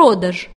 продаж.